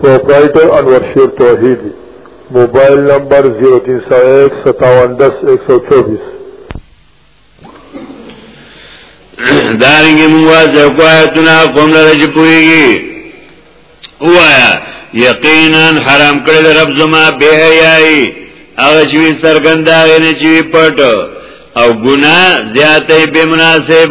پروپرائیٹر انور شیر توحیدی موبائل نمبر 0301 5710 124 دارنګه موږ ځکه کوایتونه قوم لره چې پويږي وایا یقینا حرام کړل رب زما به حیاي هغه چې سرګندا غنه چې پټ او ګنا زیاتې به مناسب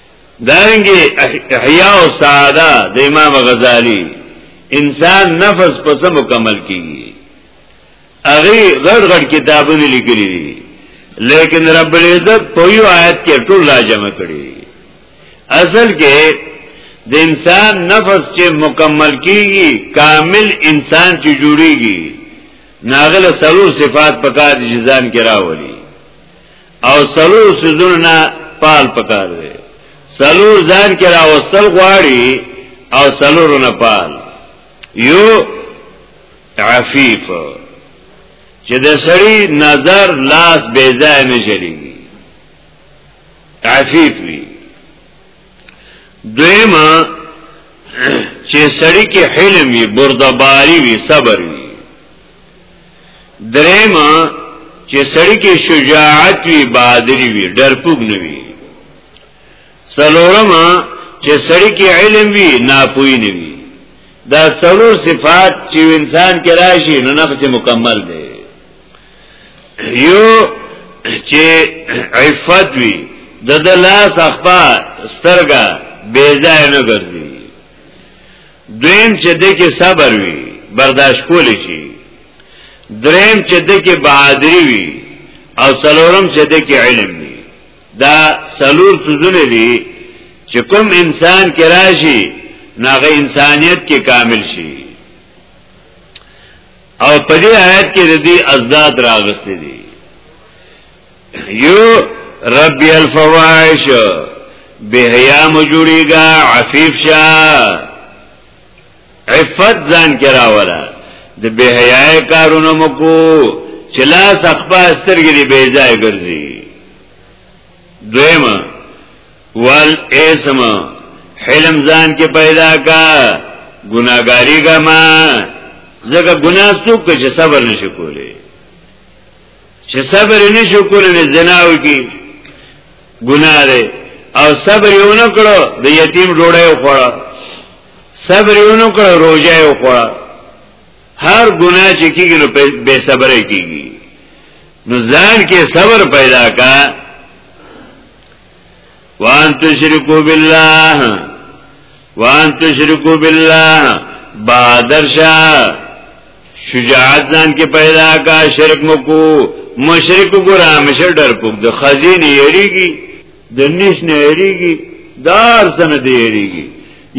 دارنګه احیاء او سعاده د امام غزالی انسان نفس پس مکمل کیږي هغه غړ غړ کتابونه لیکلي دي لیکن رب العزت په یو آیت کې ټول را جمع کړي اصل کې د انسان نفس چې مکمل کیږي کامل انسان چې جوړیږي ناغله سلور صفات پکار جزان کې راولي او سلور سیزونو نه پال پکار دی سلور ځان کې راوستل غواړي او سلور نه پال یو عفیف چې د سړی نظر لاس بې ځای نه چلیږي عفیف وي دویم چې سړی کې حلم وي بردباری وي صبر وي درېم چې سړی کې شجاعت وي بادری وي ډرپوګ نه وي څلورم چې سړی کې علم وي ناپوهی نه وي دا څلور صفات چې انسان کې راشي نو نفس مکمل دی یو چې عفت وي د د لاس اخبار سترګه بیزای نه ګرځي دویم چې د کې صبر وي برداشت کولی شي دریم چې د کې بهادری وي او څلورم چې د کې علم وي دا څلور څه دي چې کوم انسان کې راشي ناغه انسانیت کې کامل شي او په دې آیت کې د دې ازداد راغستې دي یو ربی الفواحش بهیا مجوړیګا عفیف شا عفت ځان کرا ولا د بهیا کارونه مکو چلا سخبا سترګې دی بے ځای ګرځي دویم وال اسم حلم ځان کې پیدا کا ګناګاری ګما زګه ګناه څوک چې صبر نشي کولی چې صبر نه شو کولای زنا وکي ګناه ده او صبر یو نه کړو د یتیم ډوړې وخوړه صبر یو نه کړو روزه وخوړه هر ګناه چې کیږي نو به صبر کیږي نو ځان کې صبر پیدا کا وان تشرکو بالله وان تشرکو بالله بادر شاه شجاعت ځان کې پیدا کا شرک مکو مشرک ګور همیشه ډر کوک د خزین یریږي د نش نه یریږي دار سن دی یریږي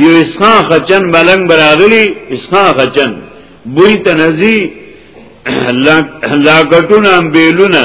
یو اسخان خچن بلنګ براغلی اسخان خچن بوی تنزی لا کټونه بیلونه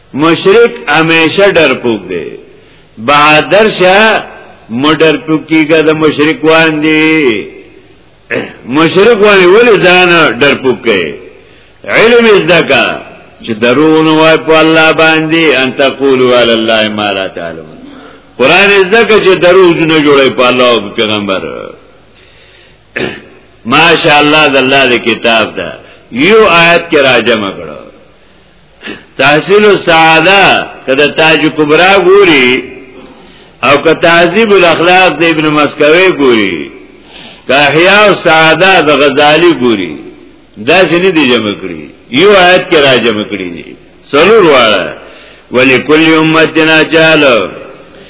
مشرک همیشه ډرپوک دی بهادر شه مډر پوکیګه د مشرک وان دی مشرک وان ولې ځان ډرپوک کوي علم زدکا چې درون وای په الله باندې ان تقولوا علی الله ما لا تعلمون قران زدکا چې دروغ نه جوړي په الله او پیغمبر ماشاءالله د الله د کتاب دا یو آیت کې راجمه کړو تحصیل السعاده کده تاج کبرا ګوري او که تعذیب الاخلاق د ابن مسکوي ګوري که احیاء السعاده د غزالی ګوري دا څنګه دي جمع کړی یو آیت کې را جمع کړی دي سلور واړه ولکل امتنا چالو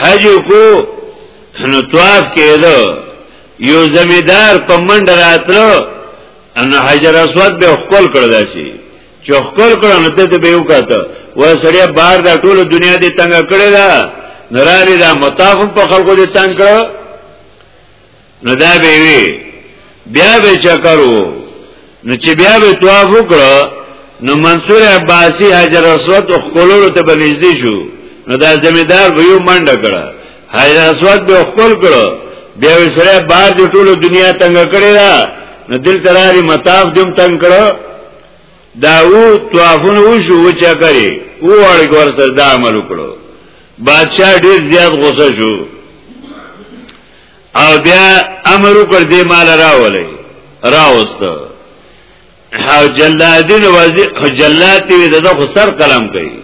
حج کو نو طواف کېدو یو زمیدار په منډه راتلو ان حجر اسود به خپل کړ داسي چې خپل کړ نو ته به یو کاته و سړی بار د ټوله دنیا دې تنگ کړی دا نرالی دا مطاف په خلکو دې تنگ کړو نو دا به وی بیا به چکر وو نو چې بیا به طواف وکړو نو منصور عباسی حجر اسود او خپلولو ته بنځدې شو نو دا زمیدار به یو منډه کړه حجر اسود به خپل کړو بیا سره بار د ټولو دنیا تنگ کړی دا نو دل تراری مطاف دم تنگ کړو دا و توافون و شو و چا کری و اړک ورسر دا عمل وکړو بادشاہ ډیر زیاد غصه شو او بیا امر وکړ دې مال راولې راوست او جلادین وزیر جلاد دی دغه خو سر قلم کوي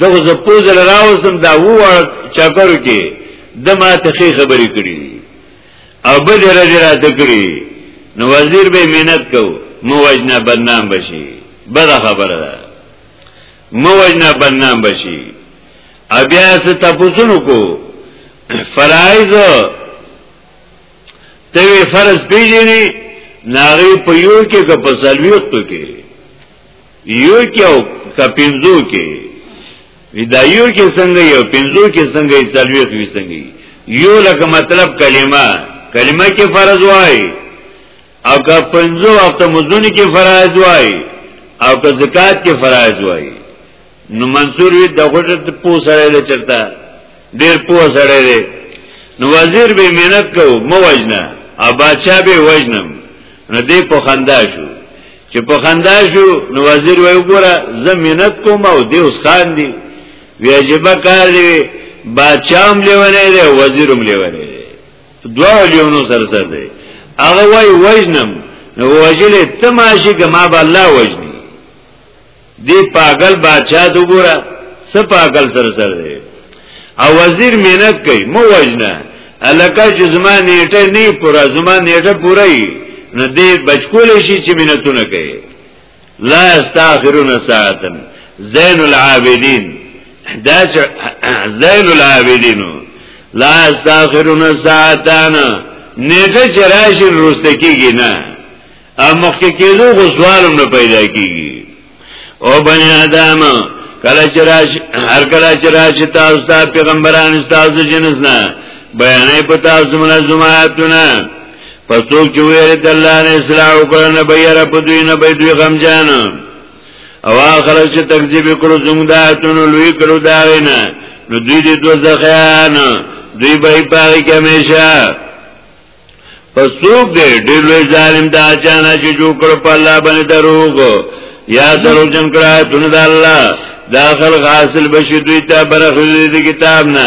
دغه زپوز راوستم دا وو چکر کې د ما ته خبرې کړې او بل راځي راته کړې نو وزیر به مهنت کو مو وجنا بدنام بشي بل خبره ده مو وجنا بدنام بشي ابیا څه تاسو کو فرایض ته فرض پیژنې ناغي په یو کې که په سلويختو کې یو کې او که پنځو کې دا یو کې څنګه یو پنځو کې څنګه یې سلويخت وي څنګه یو لکه مطلب کلمه کلمه کې فرض وای او که پنځو وخت مزدونی کې فرایض وای او که زکات کې فرایض وای نو منصور وی د غوټه پو سره له چرتا ډیر پو سره دی نو وزیر به مهنت کو مو وجنه او بادشاہ به وجنم نو دې په خندا شو چې په خندا شو نو وزیر وی وګوره زه مهنت کوم او دې اوس خان دی وی عجبه کار دی بادشاہ هم لیونه دی وزیر هم لیونه دی دوا وجهونو سره سره دی هغه وای وجنم نو وجلې تماشي کما به الله وجني دی پاگل بادشاہ تو ګورا س پاگل سره سره دی او وزیر مینت کوي مو وجنه الکه چې زما نیټه نه پورا زما نیټه پورای نه دی بچکول شي چې مینتونه کوي لا استاخرون ساعتا زین العابدین دا زین العابدین لا استاخرون ساعتا نیټه چرایشی روسته کیږي نه او مخکې کېدو خو سوالم نه پیدا کیږي او بنی آدم کله چې راش هر کله چې راش تاسو ته پیغمبران تاسو جنس نه بیانې په تاسو منظماتونه پس څوک چې ویری د الله نه اصلاح وکړه نه به یره په دوی نه به دوی غمجن او هغه خلک چې تکذیب کړو زموږ د آیتونو لوی کړو دا نه نو دوی دې دوزخیان دوی به پاره کې همیشه پس څوک دې ډېر لوی ظالم دا چانه چې جوړ کړ په الله باندې دروغ یا درو جن کړه تونه د الله داخل حاصل بشي دوی ته برخه دې کتاب نه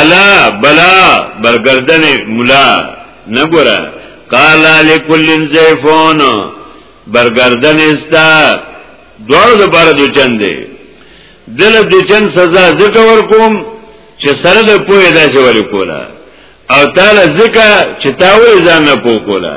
الا بلا برګردن مولا نګورا قال لكل زيفون برګردن استا دوړو د بار د چن دی دل د چن سزا زکه ور کوم چې سره د پوهه داسې ور کولا او تعالی زکه چې تاوی ځان نه پو کولا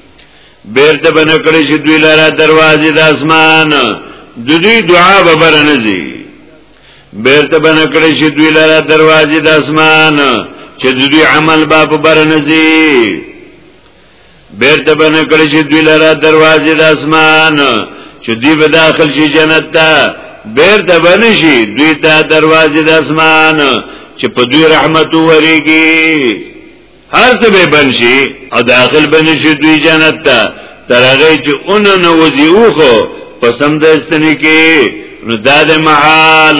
بیرته بنه کړی چې دوی لاره دروازې د اسمان د دوی دعا به برنځي بیرته بنه کړی چې دوی لاره دروازې د اسمان چې د دوی عمل به په برنځي بیرته بنه کړی چې دوی لاره دروازې د اسمان چې دوی به داخل شي جنت ته بیرته بنه شي دوی ته دروازې د اسمان چې په دوی رحمت وريږي هر څه به بند شي او داخل به نشي دوی جنت ته تر هغه چې اون نه وځي اوخو په سم د استنې کې نو دا د محال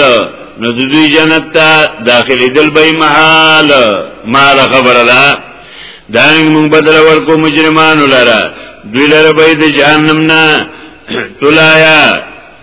نو د دوی جنت ته داخلي دل به محال مال خبره ده دا موږ بدل ورکو مجرمانو لره دوی لره به د جهنم نه تلایا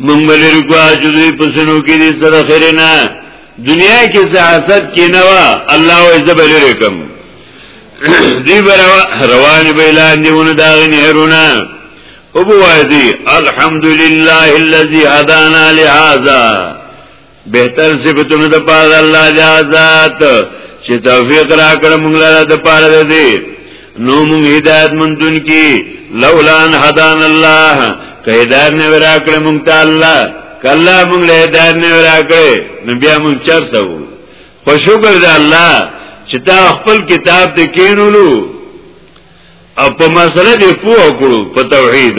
مونږ لري کوا چې دوی پسنو کې دي سره خیر نه دنیا کې سیاست کې نه وا الله او عزت لري کوم دی بروا روان به لاندې ونه دا نهرونه او بوایدی الحمدلله الذي هدانا لهذا بهتر صفتونه د پاره الله جزات چې توفیق را کړ موږ لاره د پاره دې نو موږ هدایت مندون کی لولا ان هدان الله که هدایت نه ورا کړ موږ ته الله کله موږ له هدایت نه ورا کړ نو بیا موږ چرته وو خو شکر دې الله چې تا خپل کتاب ته کینولو او په مسله دې پوه کړو په توحید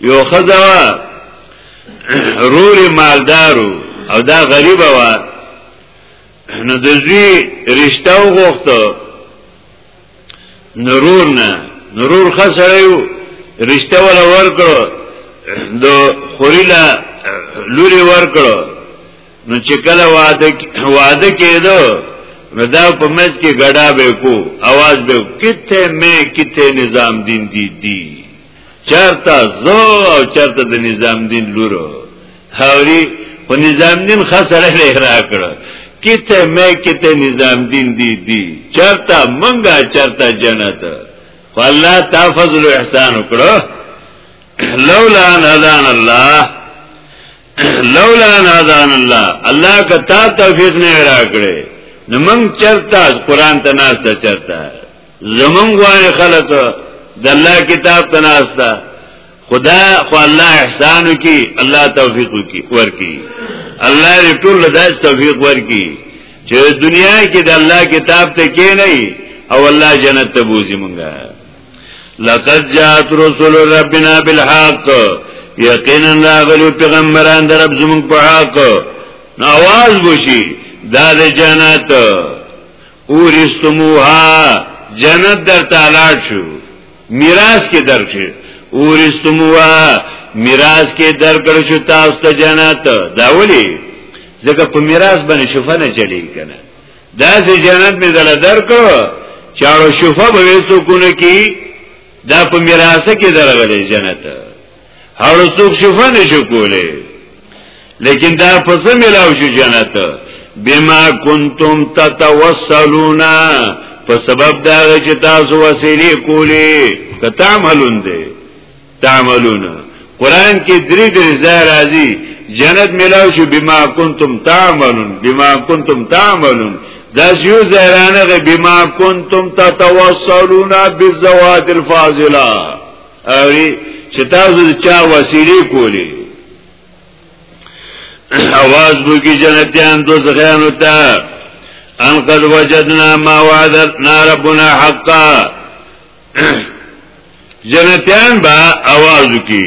یو خزوا روری مالدارو او دا غریب وا نو د زوی رشتہ وغوښته نرور نه نرور خسړیو رشتہ ولا ورکړو د خوریلا لوري ورکړو نو چې کله واده واده کېدو نو دا په مز کې ګډا به کو आवाज به کته مې کته نظام دین دی دی چرته زو او چرته د نظام دین لورو هوري په نظام دین خسره نه راکړه کته مې کته نظام دین دی دی چرته منګه چرته جنت والله تا فضل او احسان وکړو لولا ان هدان الله لولا ان هدان الله الله که تا توفیق نه راکړي نو موږ چرته قران ته ناشته چرته زمون غوانه خلق د الله کتاب تناستا خدا خو الله احسان کی الله توفیق کی ورکی الله دې ټول داس توفیق ورکی چې دنیا کې د الله کتاب ته کې نه او الله جنت ته بوزي مونږه لقد جاءت رسول ربنا بالحق یقینا راغلو پیغمبران در رب زمون په حق نو आवाज وشي دا د جنت اورستموها جنت در تعالی شو میراث کې درکړي اورستموها میراث کې درکړ شو تاسو ته جنت دا ولي ځکه په میراث باندې شفا نه چلی کنه دا چې جنت می دل درکړ چاړو شفا به وېسو کو نه کی دا په میراث کې درغلې جنت او څوک شفا نشو کوله لیکن دا پس ملاو شو جنت بما کنتم تتوسلون په سبب دا چې تاسو وسیلې کولې که تعملون دي تعملون قران کې درې درې ځای راځي جنت ملاو شو بما کنتم تعملون بما کنتم تعملون دا یو زهرانه بما کنتم تتوسلون بالزوات الفاضله اوی چې تاسو د چا وسیلې کولې اواز بو کی جنتیان دو زخیانو تا ان قد وجدنا ما وعدتنا ربنا حقا جنتیان با اواز کی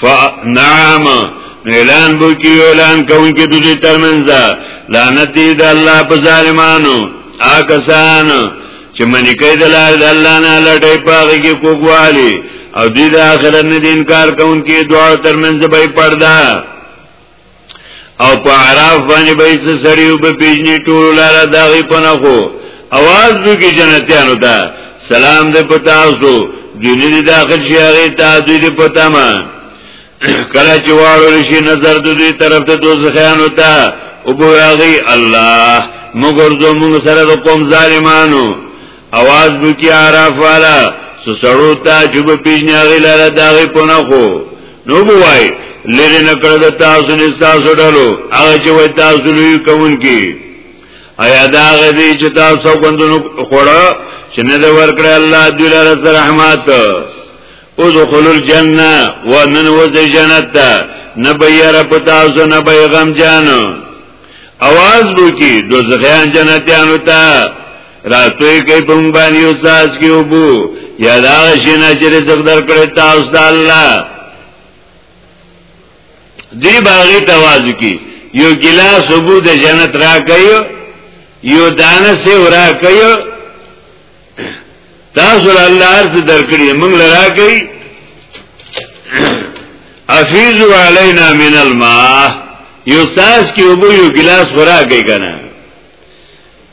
فنعم اعلان بو کی اعلان کون کی دوی ترمنزا لعنت دی د الله په ظالمانو آکسان چې منی کوي د لار د الله نه لټي پاږي کې کوګوالي او دوی د آخرت نه انکار کون کی دعا ترمنځ به پرده او په عراف باندې به څه سړی او په پیجنې ټول لاره داغي پنه خو اواز به کې جنتیانو ته سلام دې پتا سو دیني دې داخل شي هغه ته دې پتا ما کله چې واړو شي نظر دې طرف ته دوزخیانو ته او بوغي الله مگر زموږ سره د قوم ظالمانو اواز بکی عراف والا سسړو تا جب پیجنی آغی لارا داغی پنا خو نو بوائی لری نکرد تاسو نستاسو ڈلو آغا چه وی تاسو لوی کون کی ایا دا غدی چې تاسو غوندونو خوړه چې نه د ورکړ الله دوی لپاره رحمت او دخول الجنه ونن وز جنت ته نه بیر پتا اوس نه بیغم جان اواز بو کی دوزخیان جنتیانو ته راتوی کئی پنگبانی و ساس کی و بو یا دا غشینا چی رزق در کڑی تاوس دا اللہ دی باغی توازو کی یو گلاس و بو دا جنت را کئیو یو دانه سی و را کئیو تاسو الله ارز در کړی موږ لرا کوي افیزو علینا من الماء یو ساس کې وبو یو ګلاس ورا کوي کنه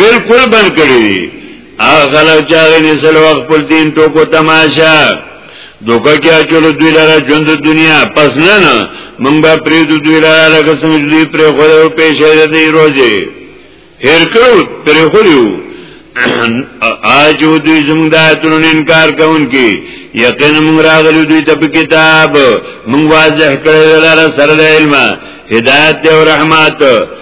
بالکل بند کړی دی هغه خلک چې هغه نسل وخت پر دین ټوکو تماشا دوکه کې اچولو دوی لاره ژوند دنیا پس نه نه مونږ به پرې دوی لاره لکه څنګه دوی پرې خو له پیښې دی روزي هر کړو پرې خو یو آجو دوی زموږ د آیتونو انکار کوونکي یقینا موږ راغلو دوی ته په کتاب موږ واضح کړل لاره سره د علم هدایت او رحمت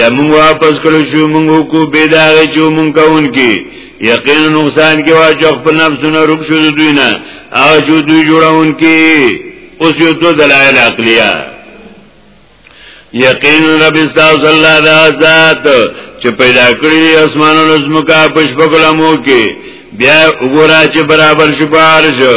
یا مونږ واپس کړو شو مونږ کو بيداغه چې مونږ کون کې یقین نقصان کې واجو خپل نفسونه رک شو دوی نه او جو دوی جوړون کې اوس یو تو دلایل عقلیه یقین رب استاو صلی الله علیه ذات چې پیدا کړی اسمانونو زمکا پښپګلمو کې بیا وګورا چې برابر شپار شو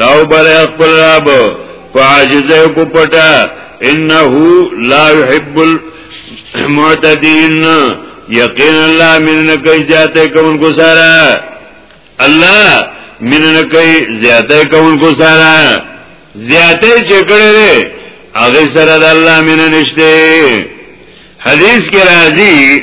راو بل خپل رب فعاجزه کو پټا انه لا يحب المعتدين یقین الله من نکای زیاته کون کو سارا الله من نکای زیاته کون کو سارا زیاته چکړه ره هغه سره د الله من نشته حدیث کې راځي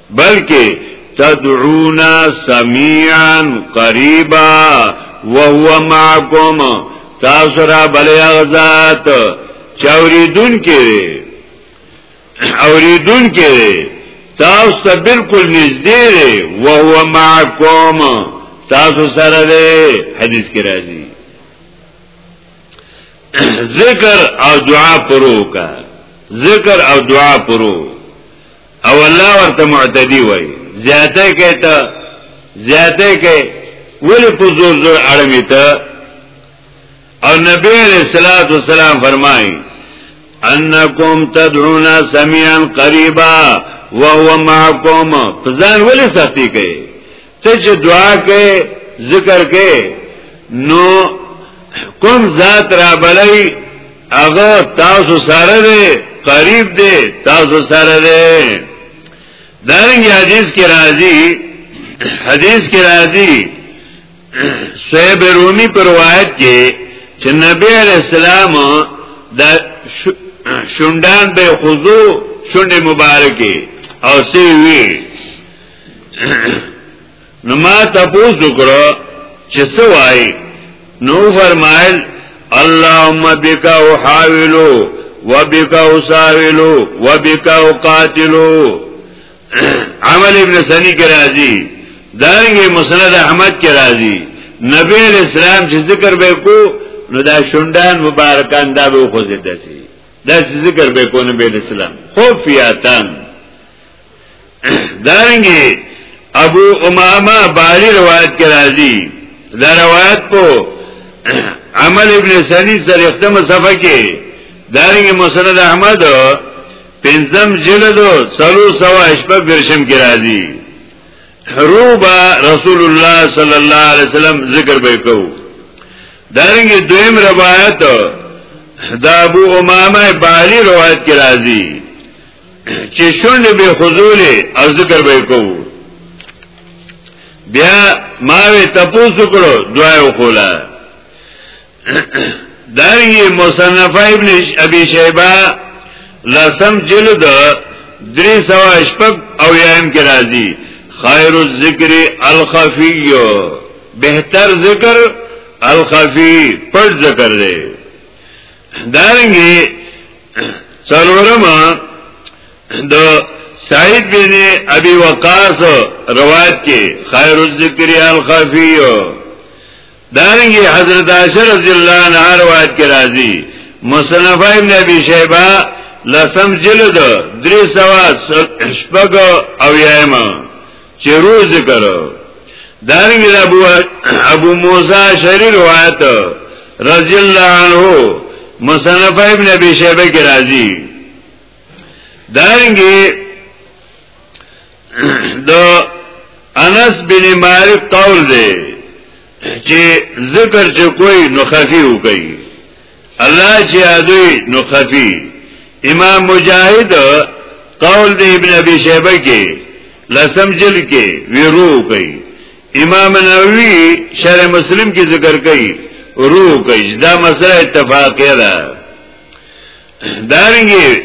بلکې تدعونا سميعا قريبا وهو معكم تاسو را بلې غزاد چوریدون کې اوریدون کې تاسو ته بالکل نږدې دی او هو معکم تاسو سره دی حدیث کې راځي ذکر او دعا پرو کا ذکر او دعا پرو او الله ورته معتدی وای زیاته کې ته زیاته کې ولی په زور زور اړمی ته او نبی علیہ الصلوۃ والسلام فرمایي انکم تدعون سميعا قريبا وهو معكم فزان ولی سختی کوي ته چې دعا کې ذکر کې نو کوم ذات را بلای هغه تاسو سره دی قریب دی تاسو سره دی دارنګ حدیث کې راځي حدیث کې راځي صحیح رومي پر روایت کې چې نبی علیہ السلام د شوندان به خضوع شونډه مبارکي او سی وی نو ما تپوس وکړو چې څه وای نو فرمایل اللهم بك احاول وبك اساول وبك اقاتل عمل ابن سنی کې راځي دانګي مسند احمد کې راځي نبی اسلام چې ذکر به کو نو دا شوندان مبارکان دا به خوځي داسي دا ذکر به کو نبی اسلام خو فیاتان دارنګي ابو امامه بالی روایت کې راځي دا روایت په عمل ابن سنی سره ختمه صفحه کې دارنګ مسند احمد پنځم جلد سلو سوا اشپا برشم کی راضی روبا رسول الله صلی الله علیه وسلم ذکر به کو دارنګ دویم روایت دا ابو امامه بالی روایت کی راضی چې شونډې به خزولې او ذکر به کوو بیا ما وی تپوسو کړو دعا وکولا دغه مصنف ابن ابي شيبه لسم جلد دری سوا اشپک او یایم کی رازی خیر الذکر الخفی بہتر ذکر الخفی پڑ ذکر دے دارنگی سرورما د سعید بن ابي وقاص روایت کې خیر الذکر الخفی دانګي حضرت عائشہ رضی الله عنها روایت کې راځي مصنف ابن ابي شيبه لسم جلد درې سوا شپږ او یایمه چې رو ذکر دارنګ دا ابو ابو موسی شری روایت رضی الله عنه مصنف ابن ابي شيبه کې راځي دارنګ د انس بن مالک قول دی چې ذکر چې کوئی نو خفي وکي الله چې ادوی نو خفي امام مجاهد قول د ابن ابي شيبه کې لسم جل کې ویرو کوي امام نووي شرح مسلم کې ذکر کوي رو کوي دا مسله اتفاقی ده دارنګي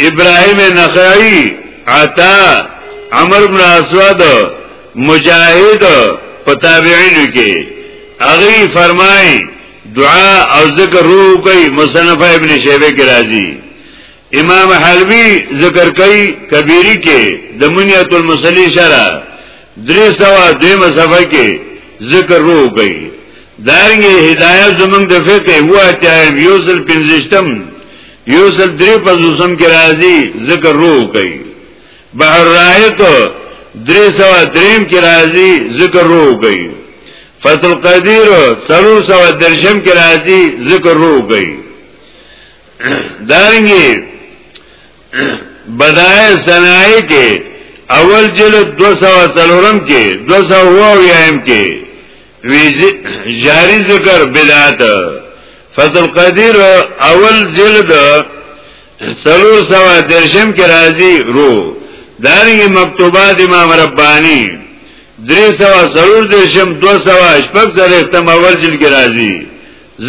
ابراهيم نخعي عطا عمر بن اسود مجاهد پتابعینو کې هغه فرمایي دعا او ذکر روح کوي مصنف ابن شیبه کې راځي امام حلبی ذکر کوي کبیری کې د منیت المصلی شرع درې سوا دیمه صفحه کې ذکر روح کوي دارنګه هدایت زمونږ د فقه هو اتیایم یوسل پنځشتم یوسل درې پزوسم کې راځي ذکر روح کوي بحر رائق دری سوا دریم کی رازی ذکر رو گئی فتح القدیر سلور سوا درشم کی رازی ذکر رو گئی دارنگی بدائے سنائی کے اول جلد دو سوا سلورم کے دو سوا ہوا ویائم کے جاری ذکر بدعات فتح القدیر اول جلد سلور سوا درشم کې راځي رو دارنګ مکتوبات امام ربانی درې سوا سلور درشم دو سوا شپږ سره ختم اول جلد کې راځي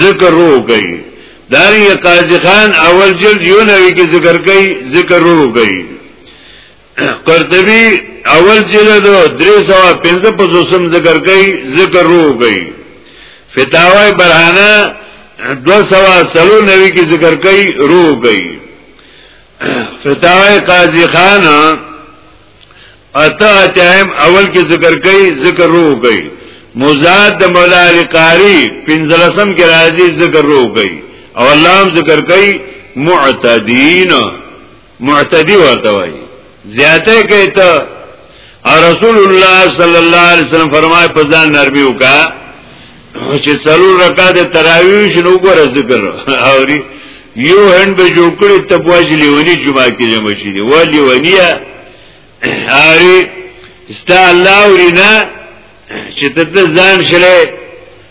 ذکر رو کوي دارنګ قاضی خان اول جلد یو نوي کې ذکر کوي ذکر رو کوي قرطبی اول جلد دری سوا پینزه پا زوسم ذکر کئی ذکر رو کئی فتاوی برحانه دو سوا سلو نوی کی ذکر کئی رو کئی فتاوی قاضی خان اتا اتحیم اول کی ذکر کئی ذکر رو کئی مزاد د مولا علی قاری پنځلسم کې راځي ذکر روغی او الله هم ذکر کوي معتدین معتدی ورته وای زیاته کوي ته رسول الله صلی الله علیه وسلم فرمای په ځان نرمي وکا چې څلور رکعات تراویح شنو ګره ذکر اوري یو هند به جوړ کړی ته بواج لیونی جمعه کې جمع شي دی ولی ونیا اوري استا الله ورینا چې ته ځان شله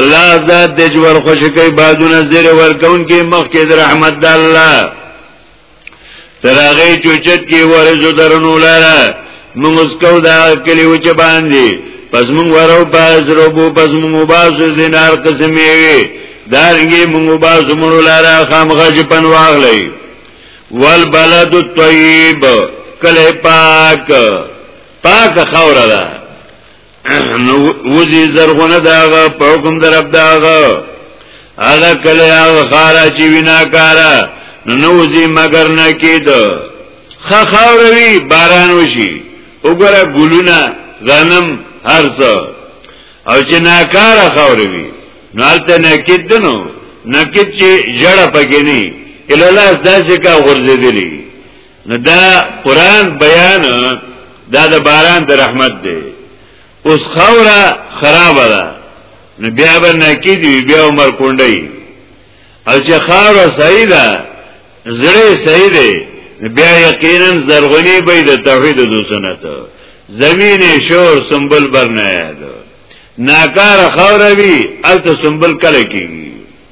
الله ذات دې جوړ خوشی کوي بادونه زیر ورکون کې مخ کې رحمت د الله تراغه چوچت کې ورزو درنو لاره موږ اسکو دا کلی وچ باندې پس موږ ورو پاس روبو پس موږ باس زینار قسمې وي دارنګي موږ باس مړو لاره خامغه جپن واغلې والبلد الطيب کله پاک پاک خوره ده نو وزي زرغونه داغه په حکم در رب داغه هغه کله هغه خارا چې وینا کارا نو نو وزي مگر نه کید خا خاوروي باران وشي وګوره ګلونه غنم هرڅ او چې ناکاره خاوروي نو البته نه کید نو نه کید چې جړه پګنی الاله داسې کا غرزه دي نو دا قران بیان دا د باران د رحمت دی اوس خوره خراب ده نو بیا به نکی دی بیا عمر کونډی او چې خاور صحیح ده زړه صحیح دی بیا یقینا زرغونی به د توحید او سنت زمین شور سنبل برنه یاد ناکار خوره وی الته سنبل کله کیږي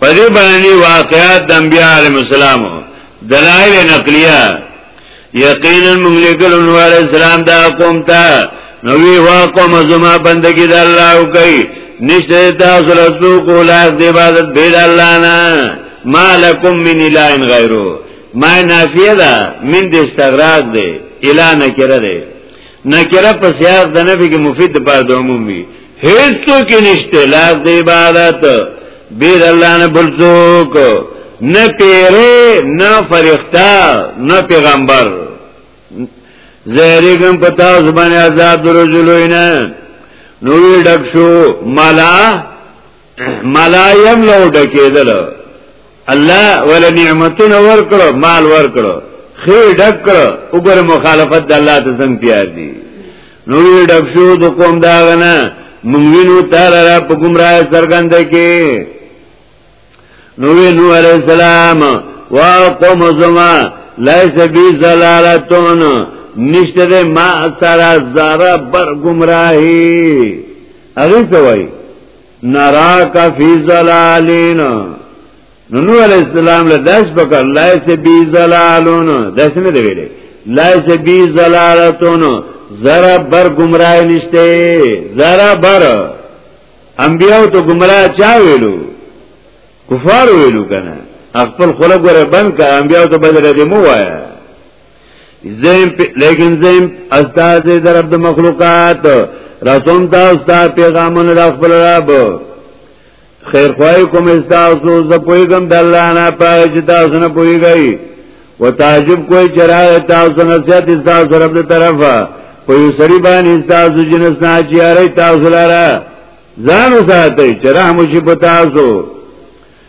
په دې باندې واقعات د انبیاء علیهم السلام دلایل نقلیه یقینا موږ لیکل نو علی السلام دا قوم ته نو وی وا قوم زما بندگی د الله او کوي نشته تاسو له څوک ولا د عبادت بيد الله نه مالکم من اله غیره ما نافیه ده من د استغراق ده اله نه کړه ده نکره په سیاق د نفي کې مفید د پاره د عموم وي هیڅ کې نشته لاس د عبادت بیر الله نه بل څوک نه پیره نه فرښتہ نه پیغمبر زهری کوم پتا زبانه عذاب درجلوینه نو ډک شو مالا ملایم لو ډکېدل الله ول نعمتونه ورکړو مال ورکړو خې ډک کړو وګوره مخالفت د الله ته څنګه تیار دي نو یې ډک شو د قوم دا غنه مونږ وینو تعالی را په ګمراه سرګند کې نو یې نو علی السلام وا قوم زما لیس بی زلالتون نشته ده ما سره زاره بر گمراهی هغه څه وای نراک فی زلالین نو علیہ السلام له داس بکر لایس بی زلالون داس نه دی ویلې لایس بی زلالتون زرا بر گمراه نشته زرا بر انبیاء ته گمراه چا ویلو کفار ویلو کنه خپل خلق ور بند کا انبیاء ته بدر دې مو وایا زم لیکن زم استاد دې رب د مخلوقات رسوم تا استاد پیغامونه د خپل رب خیر خوای کوم استاسو ز پویګم د الله نه پاره چې تاسو نه پویګی و تعجب کوئی چرای تاسو نه سیات استاسو رب د طرفه په یو سړي باندې تاسو جنس نه چیارې تاسو لاره ځان وساتئ چې رحم وشي په تاسو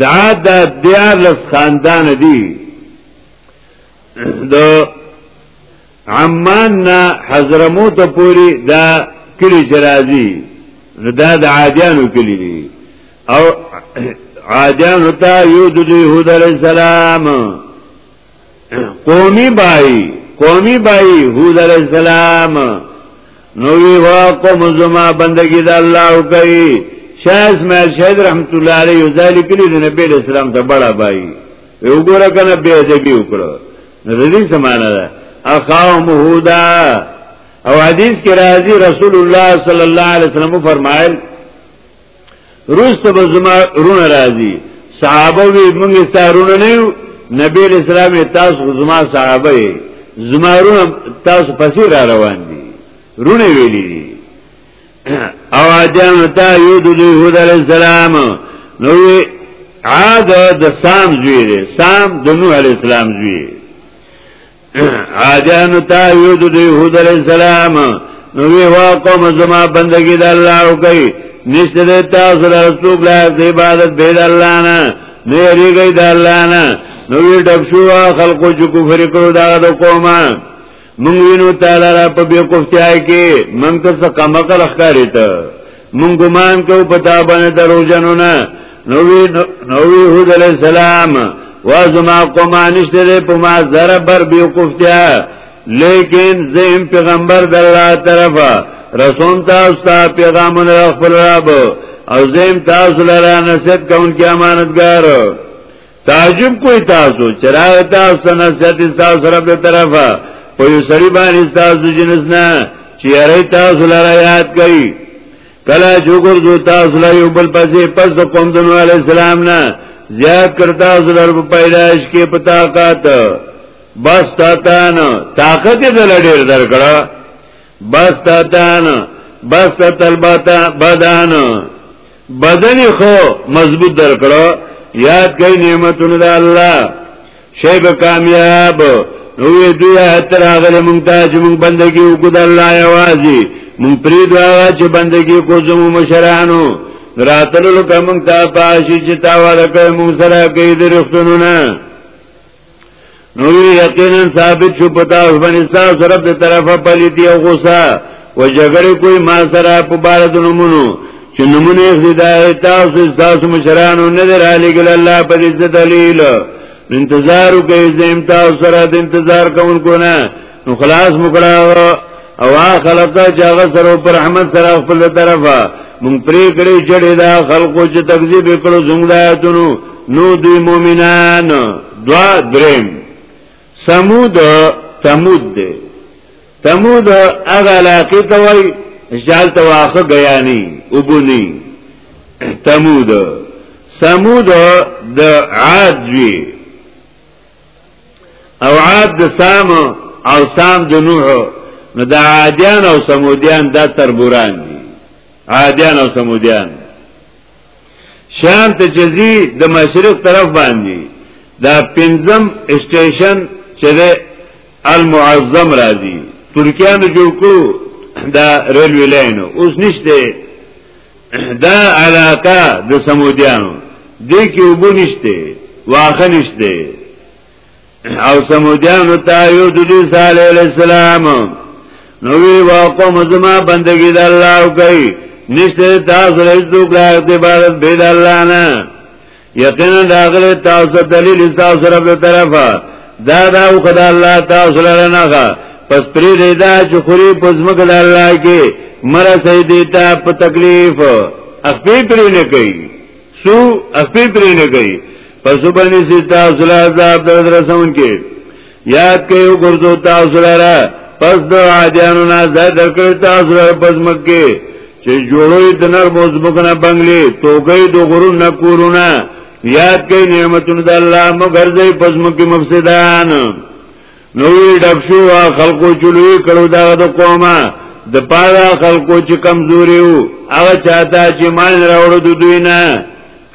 دا دا دیار لس خاندان دی دا عمان نا حضرموت پوری دا کلی چرازی نو دا دا عادیانو کلی دی او عادیانو تا یو دو دی حود علیہ السلام قومی بائی قومی بائی حود علیہ السلام نوی وا قوم زما بندگی دا اللہ کئی شاہ اسماعیل شہید رحمت اللہ علیہ یزالی کلی دی نبی علیہ السلام تا بڑا بائی او گورا کنا بے ادبی اکڑو ردی سمانا دا اخاهم حودا او حدیث کی راضی رسول اللہ صلی اللہ علیہ وسلم فرمائل روز ته به زما رونه راځي صحابه وی موږ ستارونه نه یو نبی اسلام تاسو زما صحابه یې زما رونه تاسو پسې را روان دي رونه ویلي دي او اجان تا یو د یوهود علی السلام نو عاد د سام زوی دی سام د نوح علی السلام زوی عادیانو تا یو د یهود علی السلام نو وی وا قوم زما بندگی د الله او کوي نشته د تاسو له څوک لا عبادت به د الله نه نه ریږي د الله نه نو وی ډب شو خلقو چې کفر کړو دا د قومه مونږ وینو تعالی را په بیا کوفتای کې مونږ ته څه کمکل ښکاری ته مونږ ګمان کو په تا باندې درو جنونه نوې نوې هود علی السلام وازما قومانشته له په ما ذره بر بیوقفتیا لیکن زم پیغمبر د الله طرفه رسول تاسو ته پیغامونه خپل رب او زم تاسو لره نصیحت کوونکی امانتګار تعجب کوئی تاسو چراغ تاسو نصیحت تاسو رب دې طرفه په یو سړي باندې تاسو جنس نه چې اره تاسو لاره یاد کړئ کله چې ګورځو تاسو له یو بل پسې پس د قوم د نوح علی السلام نه زیات کرتا زلر په پیدائش کې په طاقت بس تاتان طاقت دې لړډیر درکړه بس تاتان بس تلباتا بدان بدن خو مضبوط درکړو یاد کئی نعمتون دا اللہ شیب کامیاب نوی دوی حتر آغل منگتا چه منگ بندگی او کد اللہ یوازی منگ پرید آغا چه بندگی کو زمو مشرانو راتلو لکا منگتا پاشی چه تاوالکای منگ سرا کئی درختنونا نوی یقینا ثابت شو پتا باندې تاسو رب دې طرفه پلی دی او غوسه و جګړه کوي ما سره په بار د نمونو چې نمونه هدايت تاسو تاسو مشرانو نه درالي ګل الله په دې دلیل انتظار کوي زم تاسو سره د انتظار کوونکو نه نو خلاص مکړه او خلق چې هغه سره پر رحمت سره خپل طرفه مونږ پرې کړې جړې دا خلقو چې تکذیب کړو زموږ آیاتونو نو دوی مؤمنان دوا دریم سمود تمود دی تمود هغه علاقه ته وای جال ته واخه غیانی وبونی تمود سمود د عاد وی او عاد د سام او سام د نوح نو د عادیان او سمودیان دا تربوران دي عادیان او سمودیان شام ته چزی د مشرق طرف باندې دا پنځم اسټیشن چې د المعظم راځي ترکیانو جوړ کړو دا ریلوی لاین اوس نشته دا علاقه د سمودیانو دې کې وبو نشته واخه نشته او سمودیانو ته یو د دې صالح علی السلام نو وی واقو مزما بندگی د الله کوي نشته تاسو له څوک لا اعتبار به د الله نه یقینا داغله تاسو دلیل تاسو رب له طرفه دا دا او خدای الله تاسو لره نه پس پری دی دا چې خوري پزمک د الله کې مر سي دیتا په تکلیف اخپی پری نه کوي سو اخپی پری نه کوي پس باندې ستا زړه عذاب درسون کې یاد کئ او ګرځو تاسو لره پس د عادیانو نه ځای درکړ تاسو لره پس مکه چې جوړوي د نر موزمکنه بنگلې توګي د غرو نه کورونه یاد کئ نعمتونه د الله مگر ځای پس مکه مفسدان نوې ډب شو خلکو چلوي کړو دا د قومه د پاره خلکو چې کمزوري وو هغه چاته چې مان راوړو دوی نه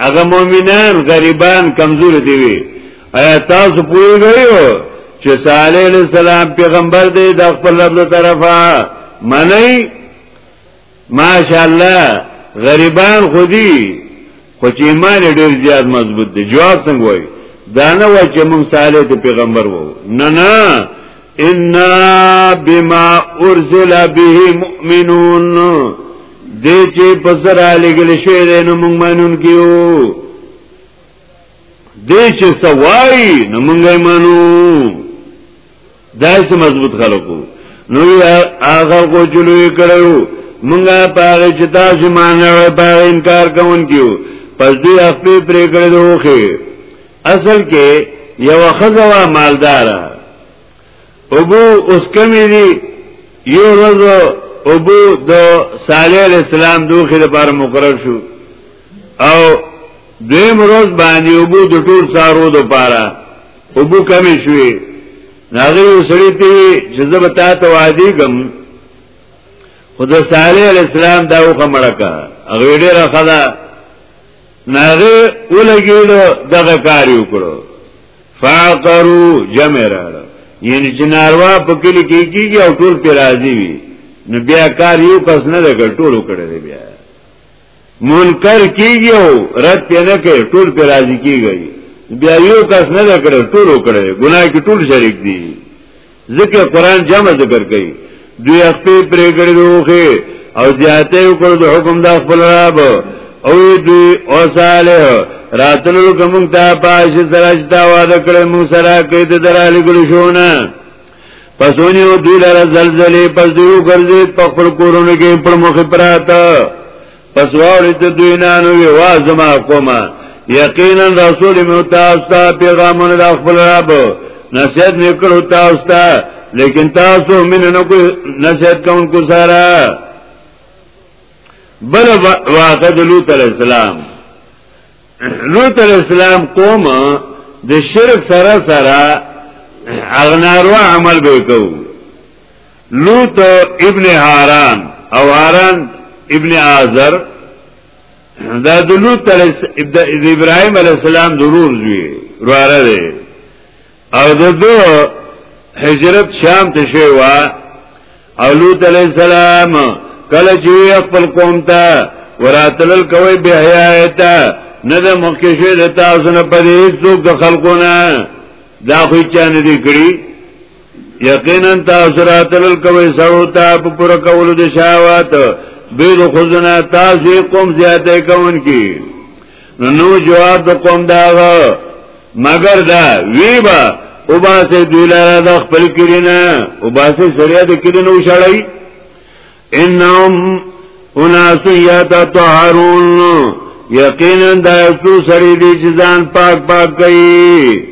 هغه مؤمنان غریبان کمزور دي وي ایا تاسو پوری غیو چې صالح علیہ السلام پیغمبر دی د خپل رب له طرفه منی ماشاءالله غریبان خودي خو چې ایمان ډیر زیات مضبوط دی جواب څنګه وای دا نه وای چې موږ صالح ته پیغمبر وو نه نه انا بما ارزل به مؤمنون دې چې په سره لګل شوی دی نو موږ مانون کیو دې چې سوای نو موږ یې مانو دا څه مضبوط خلکو نو هغه کو چلوې کړو مونږه پاره چې تاسو مانو په انکار کوون کیو پس دې خپل پرې کړې دوخه اصل کې یو خزوا مالدار ابو اوس کمی دی یو ورځ ابو د صالح علیہ السلام دوخه لپاره مقرر شو او دویم روز باندې ابو د ټول سارو د پاره ابو کمی شوی ناغه یو سړی ته چې زه به تا ته وادي ګم خدا صالح علیہ السلام دا وخمړه کا هغه ډیره خدا ناغه ولګیلو دغه کار یو کړو فاقرو جمع راړو یعنی چې ناروا په کلی کې کیږي او ټول پر راضي وي نو بیا کار یو کس نه لګل ټول کړی دی بیا منکر کیږي او رد پې نه کوي ټول پر راضي کیږي بیا یو کس نه لګل ټول کړی ګناه کې ټول شریک دي ذکر قران جمع ذکر کوي دوی خپل پرې کړی دوخه او زیاته وکړ د حکم د خپل رب او دوی او صالح راتلو کوم ته پاش سره دا وعده کړې مو سره کې د درالی ګل شونه پسونی او دوی لره زلزلې پس دوی ګرځي په خپل کورونو کې په مخ پراته پس واړی ته دوی نه نو وی وازما کومه یقینا رسول مو تاسو ته پیغامونه د خپل رب نصیحت نکړو تاسو ته لیکن تاسو مين نه کو نصیحت کوونکو سره بل واقع د لوط علی السلام لوط علی السلام قوم د شرک سره سره اغنارو عمل به کوو لوط ابن هاران او هاران ابن آزر دا د لوط د ابراهيم عليه السلام ضرور زوی رواره دی او د دو هجرت شام ته شوی و او لوط عليه السلام کله چې خپل قوم ته وراتلل کوي به حیات نه د مخکې شوی د تاسو نه پدې څوک د خلقونه دا خو چا نه دی کړی یقینا تاسو راتلل کوي سړو ته په پر کولو د شاوات به د خزنه تاسو قوم زیاته کون کی نو نو جواب د قوم داغه مگر دا ویبا او باسه دوی لاره د خپل کړینه او باسه سره د کړینه وشړی انهم اناس یتطهرون یقینا دا یو سړی دی چې ځان پاک پاک کوي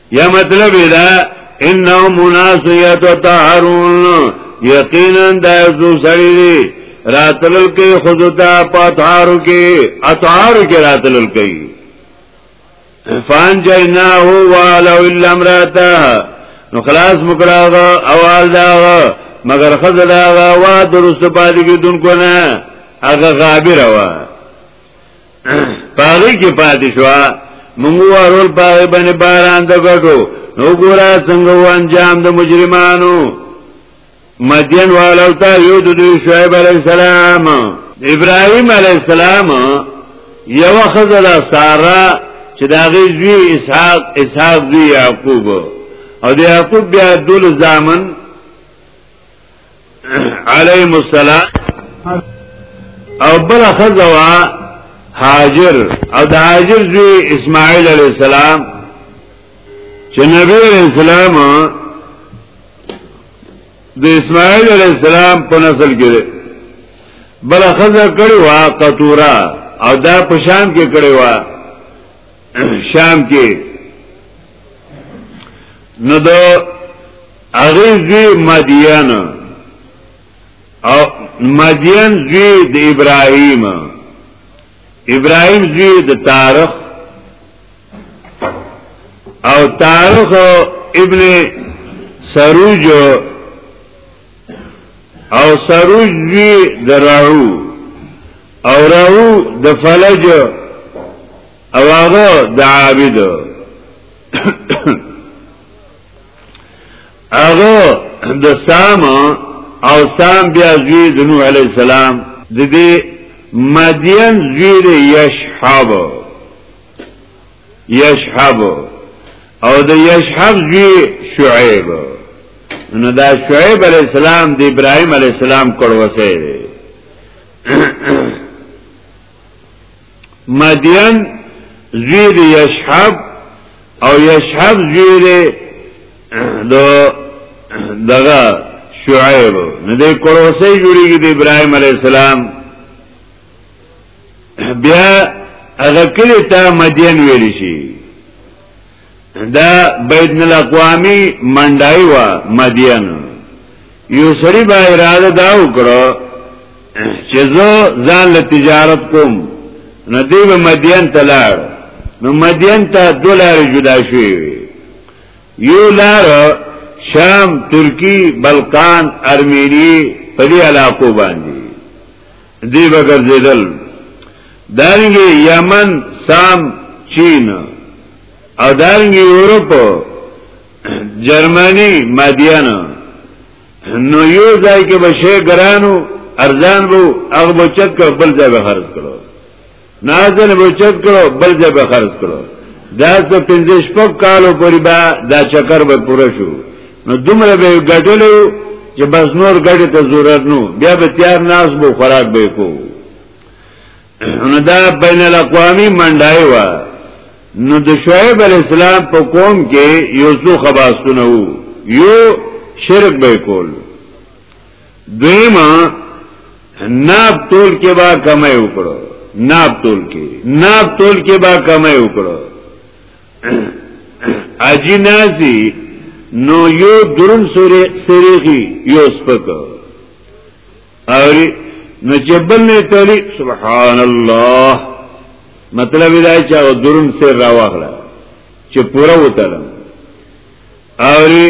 یا مطلب دا انه مناس یتطهرون یقینا دا یو سړی دی راتلل کې خود ته پاتارو کې اطهارو کې راتلل کوي فان جینا هو والو الا امراته نو خلاص مکراغه اوال داغه مگر خزه داغه وا درست پاتې کې دن کو نه هغه غابر وا پاغی کې پاتې شو موږ ورول پاغی باندې باران د غټو نو ګورا څنګه و انجام د مجرمانو مدین والو ته یو د شعیب علی السلام ابراهیم علی السلام یو خزر سارا چې داغه زوی اسحاق اسحاق زوی یعقوب او د یعقوب بیا دول زامن علیهم السلام او بل خزوا حاجر او د حاجر زوی اسماعیل علیہ السلام چې نبی علیہ السلام د اسماعیل علیہ السلام په نسل کې ده بل خزه کړي وا قطورا او دا په شام کې کړي وا شام کې نو دا هغه زوی مدین او مدین زوی د ابراهیم ابراهیم زوی د تارخ او تارخ ابن سروج او سروج زوی د راو او راو د فلج او هغه د عابد هغه د سام او سام بیا زوی د نوح علی السلام د دې مدین زوی د یشحب یشحب او د یشحب زوی شعیب نو دا شعیب علی السلام د ابراهیم علی السلام کړه وسه مدین زوی دی یشحب او یشحب زوی دی دو دغا شعیب ندی کروسی جوڑی گی دی ابراهیم علیہ السلام بیا اغا کلی تا مدین ویلی شی دا بیت نل اقوامی منډای وا مدین یو سړی با اراده دا وکړو چې زه ځان له تجارت کوم نو دی به مدین ته لاړ نو مدین ته دولار جدا شوی یو لار شام ترکی بلقان ارمینی په دې علاقو باندې دی به ګرځیدل دارنګ یمن سام چین او دارنګ یورپ جرمنی مادیان نو یو ځای کې به شي ګرانو ارزان وو هغه بچت کړ بل ځای به خرج کړو نازن به چت کړو بل ځای به خرج کړو دا څه پنځه شپږ کالو پورې به دا چکر به پوره شو نو دومره به ګټلو چې بس نور ګټه ته ضرورت نو بیا به تیار ناس به خوراک به کو نو دا بین الاقوامی منډای و نو د شعیب علی السلام په قوم کې یو څو خباستونه وو یو شرک به کول دویما ناب تول کې با کمای وکړو ناب تول کې ناب تول کې با کمای وکړو اجی نازی نو یو درن سوری سریخی یو سپکو اوری نو جبل نه تولی سبحان الله مطلب دا چې درن سر راوغله چې پوره وتلم اوری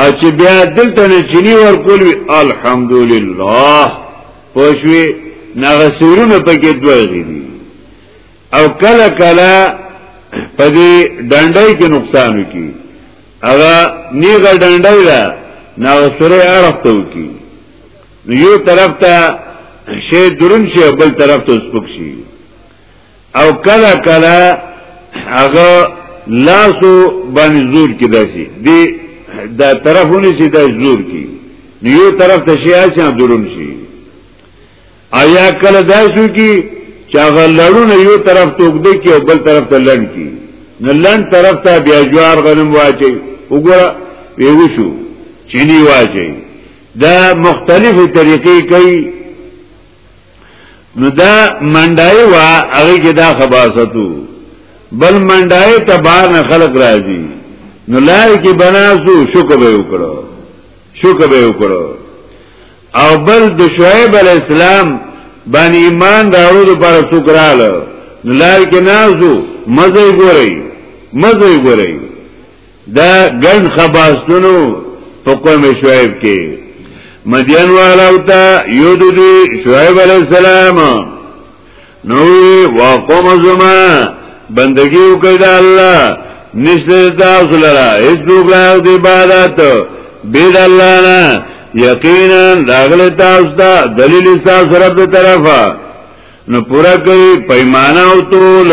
او چې بیا دلته نه چینی ورکول وی الحمدلله پښوی ناغه سیرونه پکې دوه دي او کله کله په دې ډنډای کې نقصان وکي هغه نیغه ډنډای ده ناغه سره اړخته وکي یو طرف ته شی درون شي بل طرف ته سپک شي او کله کله هغه لاسو باندې زور کې داسي دی دا طرفونه سي دا زور کې یو طرف ته شي اسیا درون شي آیا کله داسو کې چې هغه لړونه یو طرف ته وګدي کې او بل طرف ته لړن کې نه لړن طرف ته بیا جوار غنم واچي وګوره ویو شو چینی واچي دا مختلفه طریقې کوي نو دا منډای وا هغه کې دا خباستو بل منډای ته بار نه خلق راځي نو لای کې بناسو شکر به وکړو شکر به وکړو او بل د شعیب علی السلام باندې ایمان راوړو د پر سوکراله نو لای کې نازو مزه ګورئ مزه ګورئ دا ګن خباستونو په قوم شعیب کې مدین والا او تا یو د شعیب علی السلام نو وا قوم زما بندگی وکړه د الله نشته تاسو لرا هیڅ دوغلاو دی عبادت بيد الله نه یقینا داغله تاسو ته دلیل تاسو رب طرفه نو پورا کوي پیمانه او تول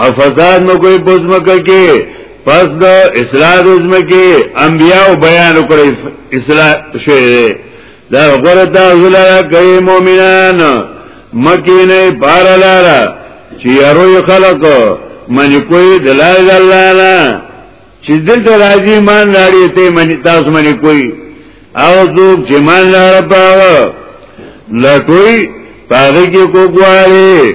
او فساد نو کوئی بزمکه کې پس د اصلاح د زمکه انبیاء بیان کړی اصلاح شوی دا غره تا زلا کوي مؤمنان مکی نه بار لاره چې یارو خلق من کوئی دلال الله نه چې دلته راځي مان لري ته من تاسو من کوئی او څوک چې مان لاره پاو لټوي پاره کې کوګواله